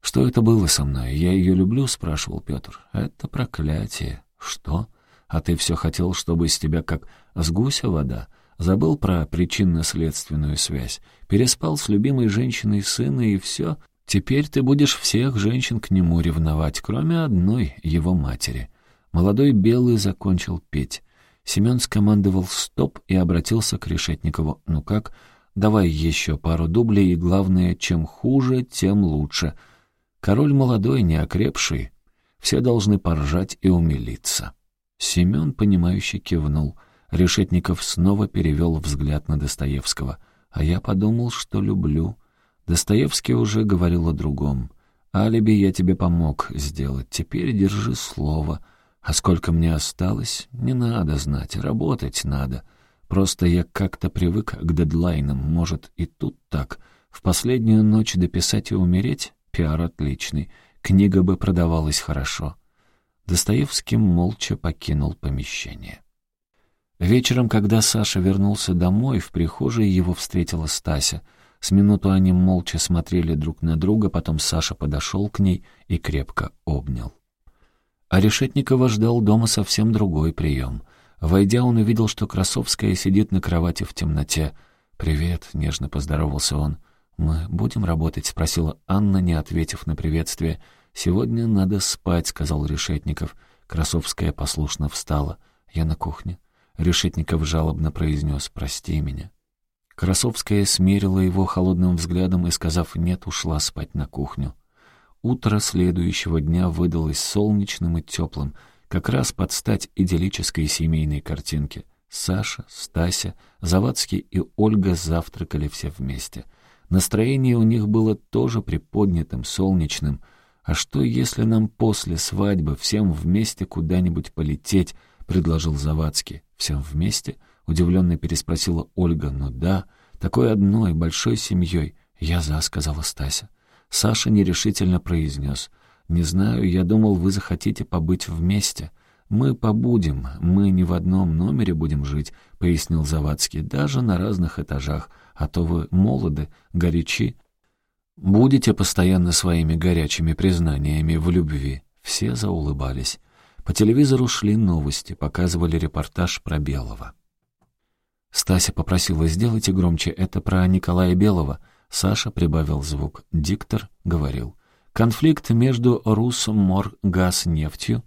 «Что это было со мной? Я ее люблю?» — спрашивал Петр. «Это проклятие». «Что? А ты все хотел, чтобы из тебя как с гуся вода?» Забыл про причинно-следственную связь. Переспал с любимой женщиной сына и все. Теперь ты будешь всех женщин к нему ревновать, кроме одной, его матери. Молодой белый закончил петь. Семен скомандовал «стоп» и обратился к Решетникову. «Ну как? Давай еще пару дублей, и главное, чем хуже, тем лучше. Король молодой, не окрепший. Все должны поржать и умилиться». Семен, понимающе кивнул — Решетников снова перевел взгляд на Достоевского. «А я подумал, что люблю». Достоевский уже говорил о другом. «Алиби я тебе помог сделать. Теперь держи слово. А сколько мне осталось, не надо знать. Работать надо. Просто я как-то привык к дедлайнам. Может, и тут так. В последнюю ночь дописать и умереть — пиар отличный. Книга бы продавалась хорошо». Достоевский молча покинул помещение. Вечером, когда Саша вернулся домой, в прихожей его встретила Стася. С минуту они молча смотрели друг на друга, потом Саша подошел к ней и крепко обнял. А Решетникова ждал дома совсем другой прием. Войдя, он увидел, что Красовская сидит на кровати в темноте. «Привет», — нежно поздоровался он. «Мы будем работать?» — спросила Анна, не ответив на приветствие. «Сегодня надо спать», — сказал Решетников. Красовская послушно встала. «Я на кухне». Решетников жалобно произнес «Прости меня». Красовская смерила его холодным взглядом и, сказав «нет», ушла спать на кухню. Утро следующего дня выдалось солнечным и теплым, как раз под стать идиллической семейной картинке. Саша, Стася, Завадский и Ольга завтракали все вместе. Настроение у них было тоже приподнятым, солнечным. «А что, если нам после свадьбы всем вместе куда-нибудь полететь?» — предложил Завадский. «Всем вместе?» — удивленно переспросила Ольга. «Ну да, такой одной, большой семьей». «Я за», — сказала Стася. Саша нерешительно произнес. «Не знаю, я думал, вы захотите побыть вместе». «Мы побудем, мы не в одном номере будем жить», — пояснил Завадский, «даже на разных этажах, а то вы молоды, горячи. Будете постоянно своими горячими признаниями в любви». Все заулыбались. По телевизору шли новости, показывали репортаж про Белого. Стася попросила «сделайте громче, это про Николая Белого». Саша прибавил звук. Диктор говорил. Конфликт между Русморгазнефтью,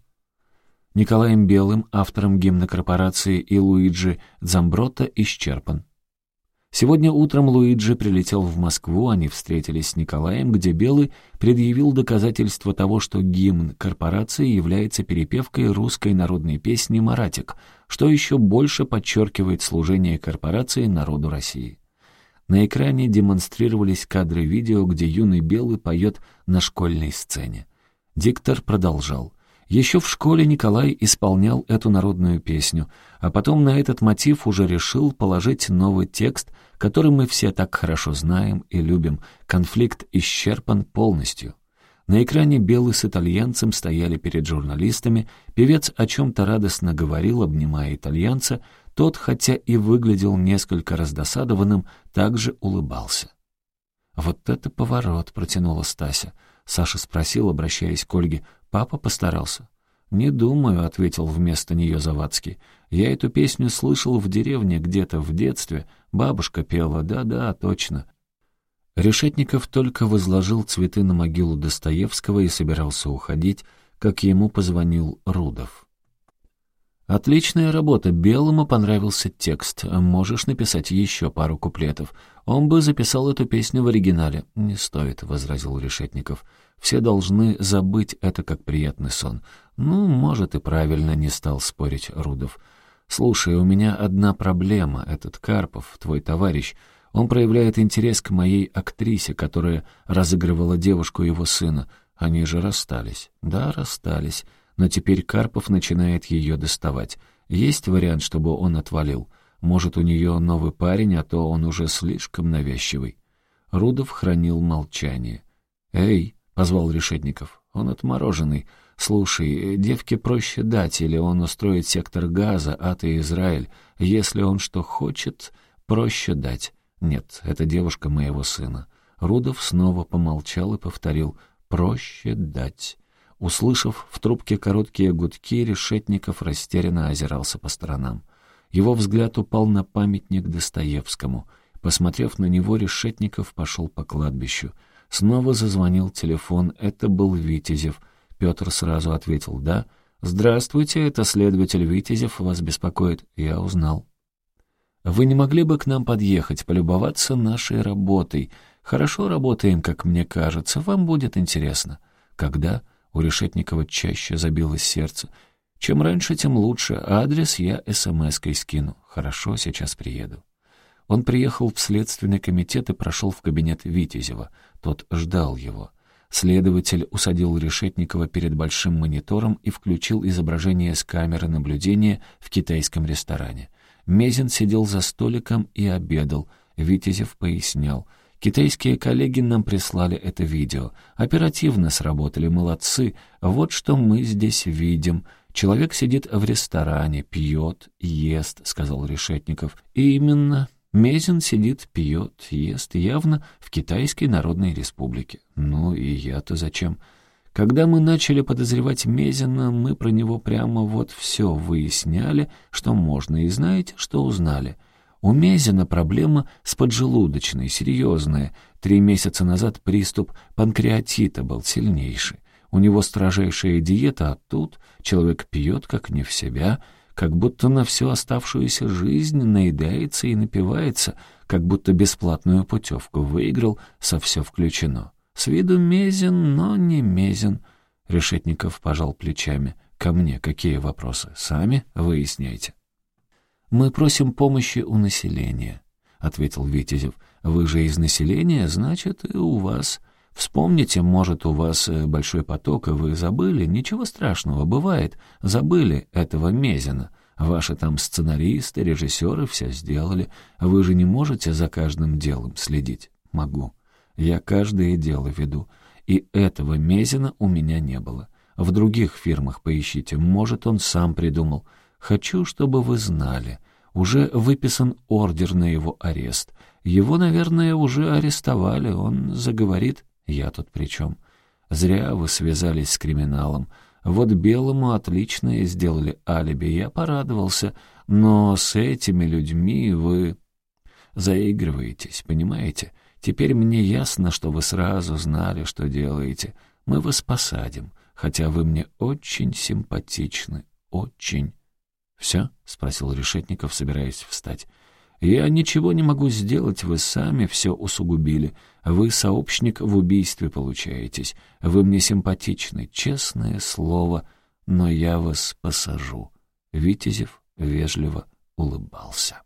Николаем Белым, автором гимна корпорации, и Луиджи Дзамбротто исчерпан. Сегодня утром Луиджи прилетел в Москву, они встретились с Николаем, где Белый предъявил доказательство того, что гимн корпорации является перепевкой русской народной песни «Маратик», что еще больше подчеркивает служение корпорации народу России. На экране демонстрировались кадры видео, где юный Белый поет на школьной сцене. Диктор продолжал. Еще в школе Николай исполнял эту народную песню, а потом на этот мотив уже решил положить новый текст, который мы все так хорошо знаем и любим. Конфликт исчерпан полностью. На экране Белый с итальянцем стояли перед журналистами, певец о чем-то радостно говорил, обнимая итальянца, тот, хотя и выглядел несколько раздосадованным, также улыбался. «Вот это поворот!» — протянула Стася. Саша спросил, обращаясь к Ольге, «Папа постарался?» «Не думаю», — ответил вместо нее Завадский. «Я эту песню слышал в деревне где-то в детстве. Бабушка пела, да-да, точно». Решетников только возложил цветы на могилу Достоевского и собирался уходить, как ему позвонил Рудов. «Отличная работа. Белому понравился текст. Можешь написать еще пару куплетов. Он бы записал эту песню в оригинале». «Не стоит», — возразил Решетников. «Все должны забыть это как приятный сон. «Ну, может, и правильно не стал спорить Рудов. Слушай, у меня одна проблема. Этот Карпов, твой товарищ, он проявляет интерес к моей актрисе, которая разыгрывала девушку его сына. Они же расстались. Да, расстались. Но теперь Карпов начинает ее доставать. Есть вариант, чтобы он отвалил. Может, у нее новый парень, а то он уже слишком навязчивый. Рудов хранил молчание. «Эй!» — позвал Решетников. «Он отмороженный. «Слушай, девке проще дать, или он устроит сектор газа, а ты Израиль. Если он что хочет, проще дать. Нет, это девушка моего сына». Рудов снова помолчал и повторил «проще дать». Услышав в трубке короткие гудки, Решетников растерянно озирался по сторонам. Его взгляд упал на памятник Достоевскому. Посмотрев на него, Решетников пошел по кладбищу. Снова зазвонил телефон. Это был Витязев — Петр сразу ответил «да». «Здравствуйте, это следователь Витязев вас беспокоит». Я узнал. «Вы не могли бы к нам подъехать, полюбоваться нашей работой? Хорошо работаем, как мне кажется, вам будет интересно». «Когда?» — у Решетникова чаще забилось сердце. «Чем раньше, тем лучше. Адрес я смс-кой скину. Хорошо, сейчас приеду». Он приехал в следственный комитет и прошел в кабинет Витязева. Тот ждал его. Следователь усадил Решетникова перед большим монитором и включил изображение с камеры наблюдения в китайском ресторане. Мезин сидел за столиком и обедал. Витязев пояснял. «Китайские коллеги нам прислали это видео. Оперативно сработали, молодцы. Вот что мы здесь видим». «Человек сидит в ресторане, пьет, ест», — сказал Решетников. И «Именно. Мезин сидит, пьет, ест, явно в Китайской Народной Республике. Ну и я-то зачем? Когда мы начали подозревать Мезина, мы про него прямо вот все выясняли, что можно, и знаете, что узнали? У Мезина проблема с поджелудочной, серьезная. Три месяца назад приступ панкреатита был сильнейший. У него строжайшая диета, а тут человек пьет как не в себя, как будто на всю оставшуюся жизнь наедается и напивается, как будто бесплатную путевку выиграл, со все включено. С виду мезен, но не мезен. Решетников пожал плечами. «Ко мне какие вопросы? Сами выясняйте». «Мы просим помощи у населения», — ответил Витязев. «Вы же из населения, значит, и у вас. Вспомните, может, у вас э, большой поток, и вы забыли. Ничего страшного, бывает. Забыли этого Мезина. Ваши там сценаристы, режиссеры все сделали. Вы же не можете за каждым делом следить?» «Могу. Я каждое дело веду. И этого Мезина у меня не было. В других фирмах поищите. Может, он сам придумал. Хочу, чтобы вы знали. Уже выписан ордер на его арест. Его, наверное, уже арестовали. Он заговорит. Я тут при чем? Зря вы связались с криминалом. Вот Белому отличное сделали алиби. Я порадовался. Но с этими людьми вы заигрываетесь, понимаете? Теперь мне ясно, что вы сразу знали, что делаете. Мы вас посадим, хотя вы мне очень симпатичны, очень. «Все?» — спросил Решетников, собираясь встать. «Я ничего не могу сделать, вы сами все усугубили. Вы сообщник в убийстве получаетесь. Вы мне симпатичны, честное слово, но я вас посажу». Витязев вежливо улыбался.